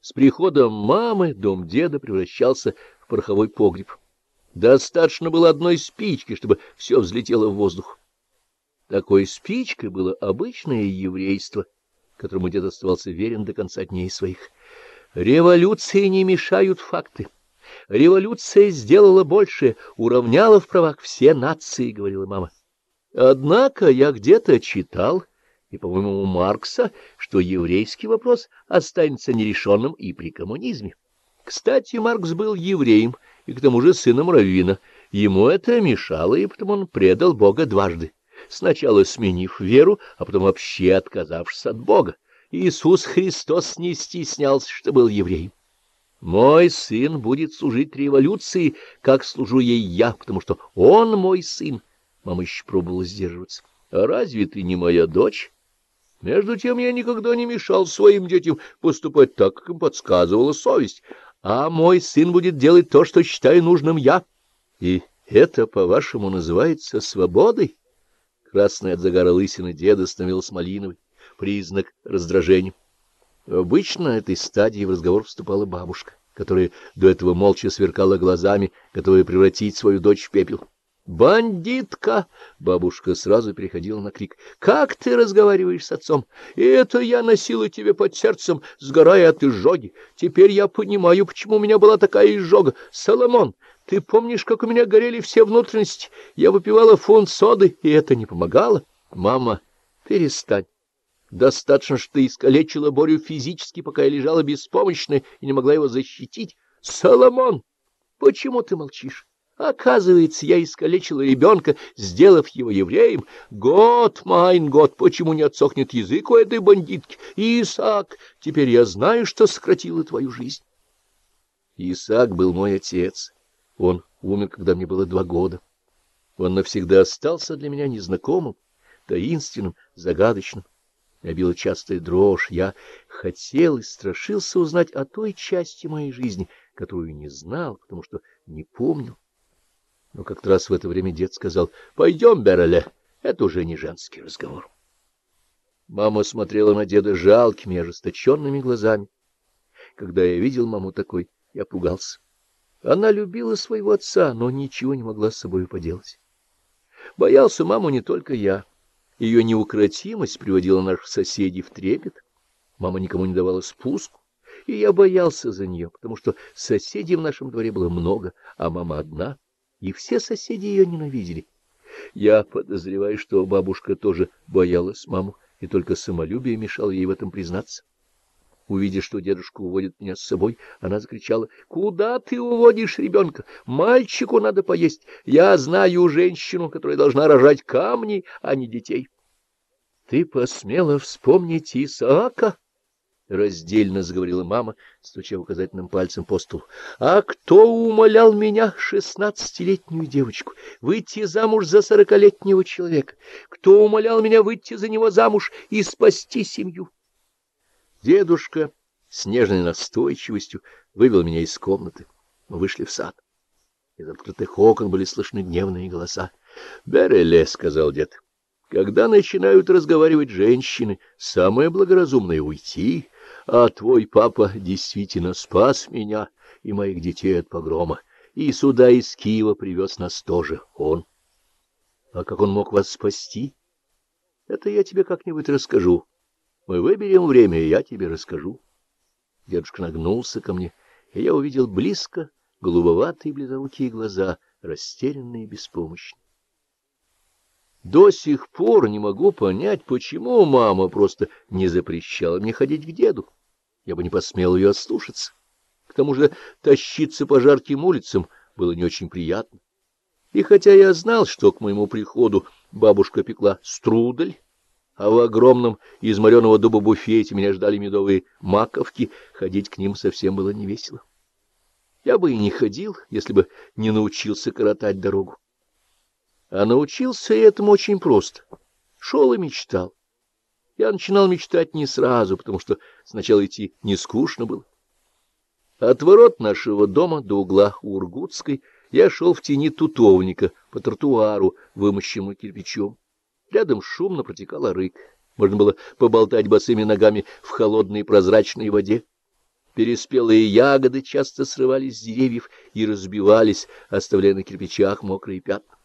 С приходом мамы дом деда превращался в пороховой погреб. Достаточно было одной спички, чтобы все взлетело в воздух. Такой спичкой было обычное еврейство, которому дед оставался верен до конца дней своих. Революции не мешают факты. Революция сделала больше, уравняла в правах все нации, — говорила мама. Однако я где-то читал, и, по-моему, Маркса, что еврейский вопрос останется нерешенным и при коммунизме. Кстати, Маркс был евреем и к тому же сыном раввина. Ему это мешало, и потому он предал Бога дважды, сначала сменив веру, а потом вообще отказавшись от Бога. Иисус Христос не стеснялся, что был евреем. Мой сын будет служить революции, как служу ей я, потому что он мой сын. Мама еще пробовала сдерживаться. А разве ты не моя дочь? Между тем я никогда не мешал своим детям поступать так, как им подсказывала совесть. А мой сын будет делать то, что считаю нужным я. И это, по-вашему, называется свободой? Красная от загара лысины деда становилась малиновой. Признак раздражения. Обычно этой стадии в разговор вступала бабушка, которая до этого молча сверкала глазами, готовая превратить свою дочь в пепел. «Бандитка!» — бабушка сразу переходила на крик. «Как ты разговариваешь с отцом? И это я носила тебе под сердцем, сгорая от изжоги. Теперь я понимаю, почему у меня была такая изжога. Соломон, ты помнишь, как у меня горели все внутренности? Я выпивала фунт соды, и это не помогало. Мама, перестань. Достаточно, что ты искалечила Борю физически, пока я лежала беспомощная и не могла его защитить. Соломон, почему ты молчишь? Оказывается, я искалечила ребенка, сделав его евреем. Год, майн год, почему не отсохнет язык у этой бандитки? Исаак, теперь я знаю, что сократила твою жизнь. Исаак был мой отец. Он умер, когда мне было два года. Он навсегда остался для меня незнакомым, таинственным, загадочным. Я била частая дрожь. Я хотел и страшился узнать о той части моей жизни, которую не знал, потому что не помнил. Но как-то раз в это время дед сказал, — Пойдем, Береле, это уже не женский разговор. Мама смотрела на деда жалкими, ожесточенными глазами. Когда я видел маму такой, я пугался. Она любила своего отца, но ничего не могла с собой поделать. Боялся маму не только я. Ее неукротимость приводила наших соседей в трепет. Мама никому не давала спуску, и я боялся за нее, потому что соседей в нашем дворе было много, а мама одна — и все соседи ее ненавидели. Я подозреваю, что бабушка тоже боялась маму, и только самолюбие мешало ей в этом признаться. Увидев, что дедушка уводит меня с собой, она закричала, — Куда ты уводишь ребенка? Мальчику надо поесть. Я знаю женщину, которая должна рожать камни, а не детей. — Ты посмела вспомнить Исаака? — раздельно заговорила мама, стуча указательным пальцем по столу. — А кто умолял меня, шестнадцатилетнюю девочку, выйти замуж за сорокалетнего человека? Кто умолял меня выйти за него замуж и спасти семью? Дедушка с нежной настойчивостью вывел меня из комнаты. Мы вышли в сад. Из открытых окон были слышны гневные голоса. — Береле, — сказал дед, — когда начинают разговаривать женщины, самое благоразумное — уйти — а твой папа действительно спас меня и моих детей от погрома, и сюда из Киева привез нас тоже он. А как он мог вас спасти? Это я тебе как-нибудь расскажу. Мы выберем время, и я тебе расскажу. Дедушка нагнулся ко мне, и я увидел близко голубоватые близорукие глаза, растерянные и беспомощные. До сих пор не могу понять, почему мама просто не запрещала мне ходить к деду я бы не посмел ее ослушаться. К тому же тащиться по жарким улицам было не очень приятно. И хотя я знал, что к моему приходу бабушка пекла струдель, а в огромном из мореного дуба буфете меня ждали медовые маковки, ходить к ним совсем было невесело. Я бы и не ходил, если бы не научился коротать дорогу. А научился я этому очень просто. Шел и мечтал. Я начинал мечтать не сразу, потому что сначала идти не скучно было. От ворот нашего дома до угла Ургутской я шел в тени тутовника по тротуару, вымощенному кирпичом. Рядом шумно протекал рык. Можно было поболтать босыми ногами в холодной прозрачной воде. Переспелые ягоды часто срывались с деревьев и разбивались, оставляя на кирпичах мокрые пятна.